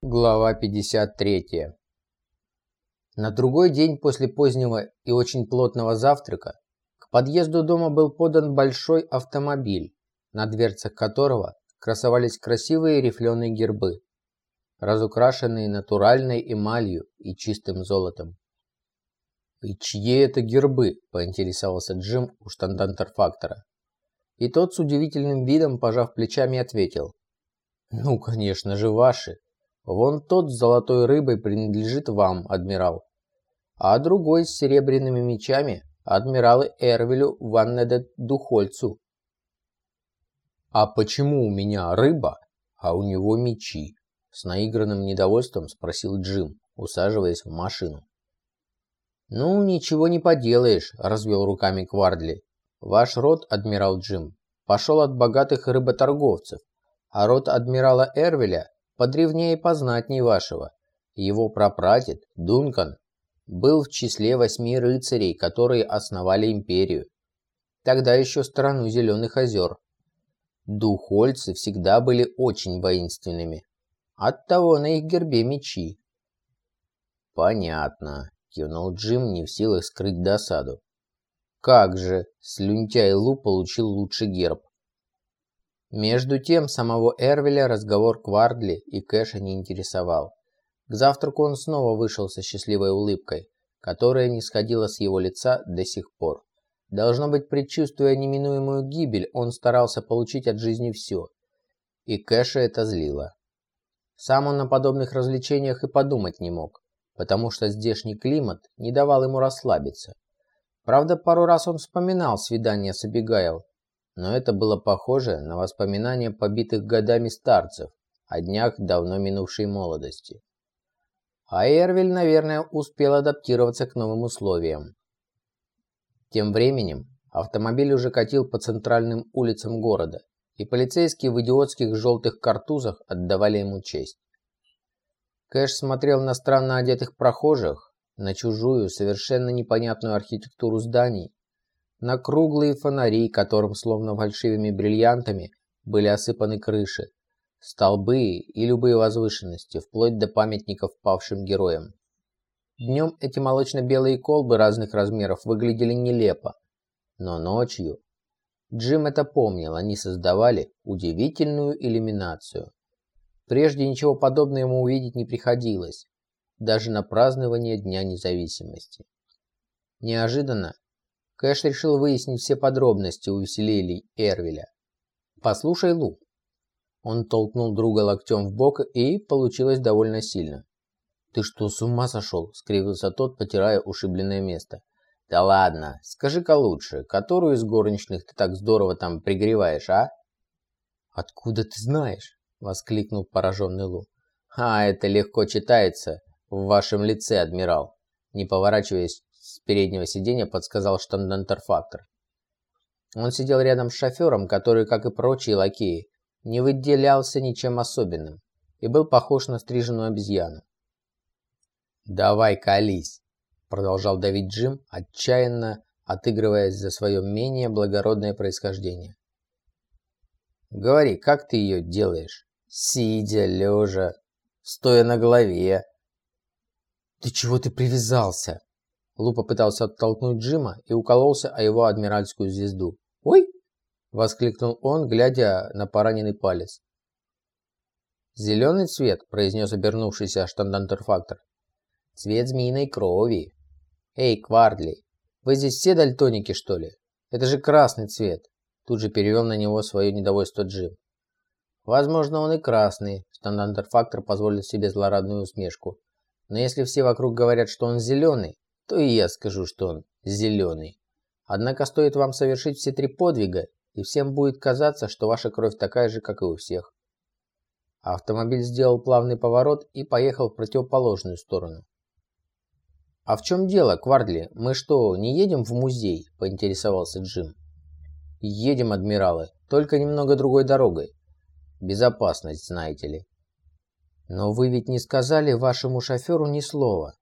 Глава 53. На другой день после позднего и очень плотного завтрака к подъезду дома был подан большой автомобиль, на дверцах которого красовались красивые рифленые гербы, разукрашенные натуральной эмалью и чистым золотом. «И чьи это гербы?» – поинтересовался Джим у штандантерфактора. И тот с удивительным видом, пожав плечами, ответил. «Ну, конечно же, ваши. Вон тот с золотой рыбой принадлежит вам, адмирал. А другой с серебряными мечами – адмиралу Эрвелю Ваннеде Духольцу. «А почему у меня рыба, а у него мечи?» С наигранным недовольством спросил Джим, усаживаясь в машину. «Ну, ничего не поделаешь», – развел руками Квардли. «Ваш род, адмирал Джим, пошел от богатых рыботорговцев, а род адмирала Эрвеля подревнее и познатней вашего. Его прапрадед, Дункан, был в числе восьми рыцарей, которые основали империю. Тогда еще страну Зеленых озер. Духольцы всегда были очень воинственными. Оттого на их гербе мечи. «Понятно», – кивнул Джим, не в силах скрыть досаду. «Как же, слюнтяй Лу получил лучший герб. Между тем, самого Эрвеля разговор Квардли и Кэша не интересовал. К завтраку он снова вышел со счастливой улыбкой, которая не сходила с его лица до сих пор. Должно быть, предчувствуя неминуемую гибель, он старался получить от жизни все. И Кэша это злило. Сам он на подобных развлечениях и подумать не мог, потому что здешний климат не давал ему расслабиться. Правда, пару раз он вспоминал свидание с Абигайл, но это было похоже на воспоминания побитых годами старцев о днях давно минувшей молодости. А Эрвиль, наверное, успел адаптироваться к новым условиям. Тем временем автомобиль уже катил по центральным улицам города, и полицейские в идиотских желтых картузах отдавали ему честь. Кэш смотрел на странно одетых прохожих, на чужую, совершенно непонятную архитектуру зданий, на круглые фонари, которым словно фальшивыми бриллиантами были осыпаны крыши, столбы и любые возвышенности, вплоть до памятников павшим героям. Днем эти молочно-белые колбы разных размеров выглядели нелепо, но ночью... Джим это помнил, они создавали удивительную иллюминацию. Прежде ничего подобного ему увидеть не приходилось, даже на празднование Дня независимости. Неожиданно Кэш решил выяснить все подробности у веселелий Эрвеля. «Послушай, Лу». Он толкнул друга локтем в бок, и получилось довольно сильно. «Ты что, с ума сошел?» – скривился тот, потирая ушибленное место. «Да ладно, скажи-ка лучше, которую из горничных ты так здорово там пригреваешь, а?» «Откуда ты знаешь?» – воскликнул пораженный Лу. «А, это легко читается в вашем лице, адмирал», – не поворачиваясь с переднего сиденья подсказал штандантерфактор. Он сидел рядом с шофером, который, как и прочие лакеи, не выделялся ничем особенным и был похож на стриженную обезьяну. «Давай колись!» – продолжал давить Джим, отчаянно отыгрываясь за свое менее благородное происхождение. «Говори, как ты ее делаешь? Сидя, лежа, стоя на голове?» «Ты чего ты привязался?» Лу попытался оттолкнуть Джима и укололся о его адмиральскую звезду. «Ой!» – воскликнул он, глядя на пораненный палец. «Зеленый цвет», – произнес обернувшийся штандантерфактор. «Цвет змеиной крови». «Эй, Квардли, вы здесь все дальтоники, что ли? Это же красный цвет!» Тут же перевел на него свое недовольство Джим. «Возможно, он и красный», – штандантерфактор позволил себе злорадную усмешку. «Но если все вокруг говорят, что он зеленый, то и я скажу, что он зеленый. Однако стоит вам совершить все три подвига, и всем будет казаться, что ваша кровь такая же, как и у всех. Автомобиль сделал плавный поворот и поехал в противоположную сторону. «А в чем дело, Квардли? Мы что, не едем в музей?» – поинтересовался Джим. «Едем, адмиралы, только немного другой дорогой. Безопасность, знаете ли». «Но вы ведь не сказали вашему шоферу ни слова».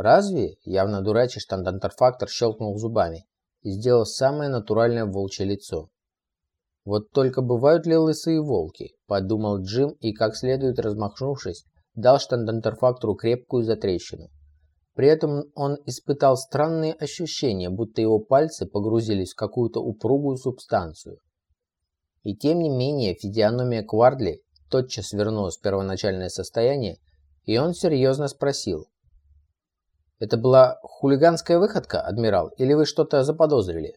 «Разве?» – явно дурачий штандантерфактор щелкнул зубами и сделал самое натуральное волчье лицо. «Вот только бывают ли лысые волки?» – подумал Джим и, как следует размахнувшись, дал штандантерфактору крепкую затрещину. При этом он испытал странные ощущения, будто его пальцы погрузились в какую-то упругую субстанцию. И тем не менее физиономия Квардли тотчас вернулась в первоначальное состояние, и он серьезно спросил. «Это была хулиганская выходка, адмирал, или вы что-то заподозрили?»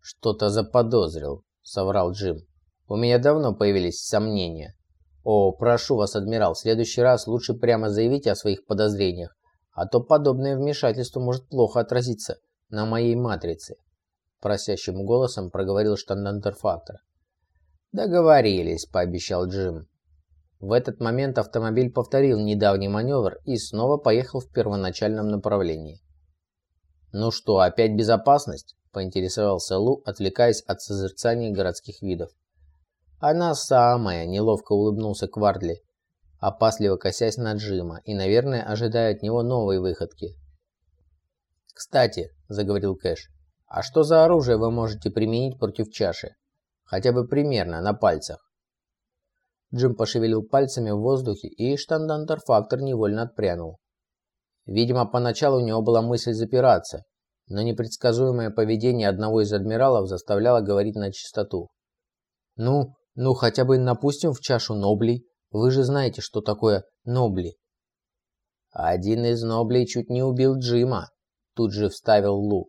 «Что-то заподозрил», — соврал Джим. «У меня давно появились сомнения. О, прошу вас, адмирал, в следующий раз лучше прямо заявите о своих подозрениях, а то подобное вмешательство может плохо отразиться на моей матрице», — просящим голосом проговорил штандантерфактор. «Договорились», — пообещал Джим. В этот момент автомобиль повторил недавний маневр и снова поехал в первоначальном направлении. «Ну что, опять безопасность?» – поинтересовался Лу, отвлекаясь от созерцания городских видов. «Она самая!» – неловко улыбнулся Квардли, опасливо косясь на Джима и, наверное, ожидая от него новой выходки. «Кстати», – заговорил Кэш, – «а что за оружие вы можете применить против чаши? Хотя бы примерно, на пальцах». Джим пошевелил пальцами в воздухе, и штандантерфактор невольно отпрянул. Видимо, поначалу у него была мысль запираться, но непредсказуемое поведение одного из адмиралов заставляло говорить на чистоту. «Ну, ну хотя бы напустим в чашу ноблей. Вы же знаете, что такое нобли». «Один из ноблей чуть не убил Джима», – тут же вставил Лу.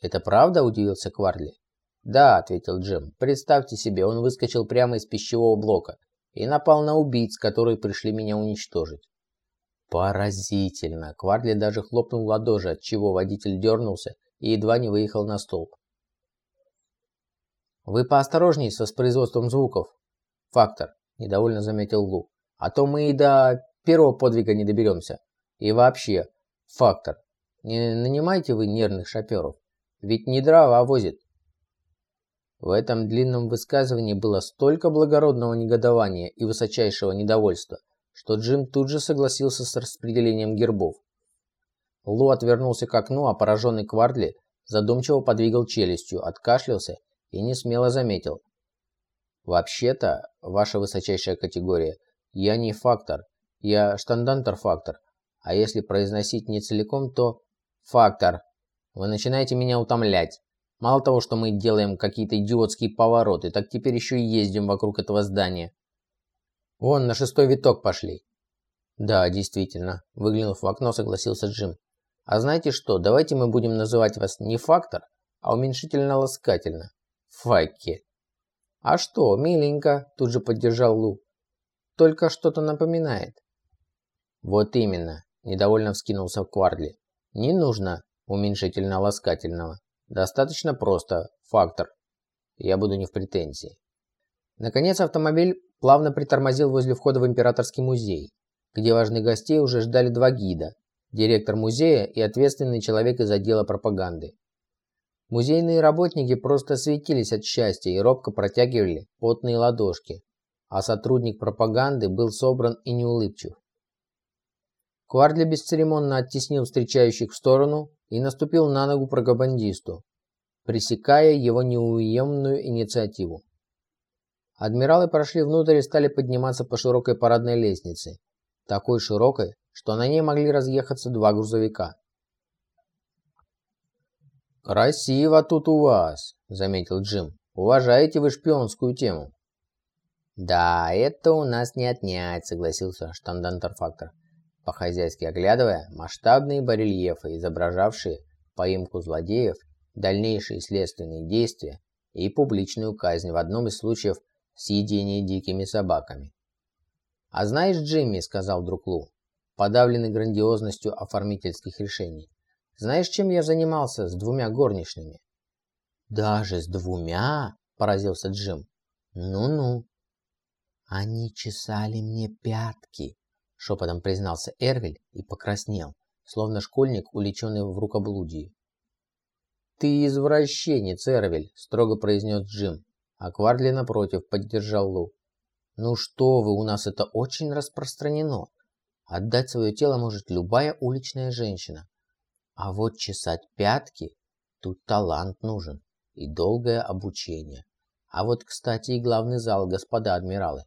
«Это правда?» – удивился Кварли. «Да», – ответил Джим. «Представьте себе, он выскочил прямо из пищевого блока и напал на убийц, которые пришли меня уничтожить». Поразительно! Кварли даже хлопнул в ладоши, от чего водитель дернулся и едва не выехал на столб. «Вы поосторожней со воспроизводством звуков, фактор», – недовольно заметил Лу. «А то мы и до первого подвига не доберемся. И вообще, фактор, не нанимайте вы нервных шоферов, ведь не дрова возит». В этом длинном высказывании было столько благородного негодования и высочайшего недовольства – что Джим тут же согласился с распределением гербов. Лу отвернулся к окну, а пораженный Квардли задумчиво подвигал челюстью, откашлялся и не смело заметил. «Вообще-то, ваша высочайшая категория, я не фактор, я штандантер-фактор, а если произносить не целиком, то фактор. Вы начинаете меня утомлять. Мало того, что мы делаем какие-то идиотские повороты, так теперь еще и ездим вокруг этого здания. Вон, на шестой виток пошли. Да, действительно, выглянув в окно, согласился Джим. А знаете что, давайте мы будем называть вас не фактор, а уменьшительно-ласкательно. Факи. А что, миленько, тут же поддержал Лу. Только что-то напоминает. Вот именно, недовольно вскинулся Квардли. Не нужно уменьшительно-ласкательного. Достаточно просто фактор. Я буду не в претензии. Наконец автомобиль плавно притормозил возле входа в Императорский музей, где важных гостей уже ждали два гида, директор музея и ответственный человек из отдела пропаганды. Музейные работники просто светились от счастья и робко протягивали потные ладошки, а сотрудник пропаганды был собран и неулыбчив. Квардли бесцеремонно оттеснил встречающих в сторону и наступил на ногу пропагандисту, пресекая его неуемную инициативу. Адмиралы прошли внутрь и стали подниматься по широкой парадной лестнице, такой широкой, что на ней могли разъехаться два грузовика. «Красиво тут у вас», — заметил Джим. «Уважаете вы шпионскую тему?» «Да, это у нас не отнять», — согласился штандантерфактор, по-хозяйски оглядывая масштабные барельефы, изображавшие поимку злодеев, дальнейшие следственные действия и публичную казнь в одном из случаев съедение дикими собаками. «А знаешь, Джимми», — сказал друг Лу, подавленный грандиозностью оформительских решений, «знаешь, чем я занимался с двумя горничными?» «Даже с двумя?» — поразился Джим. «Ну-ну». «Они чесали мне пятки», — шепотом признался Эрвель и покраснел, словно школьник, увлеченный в рукоблудии. «Ты извращенец, Эрвель», — строго произнес Джим. А Квардли, напротив, поддержал Лу. «Ну что вы, у нас это очень распространено. Отдать свое тело может любая уличная женщина. А вот чесать пятки, тут талант нужен и долгое обучение. А вот, кстати, и главный зал, господа адмиралы.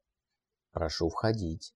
Прошу входить».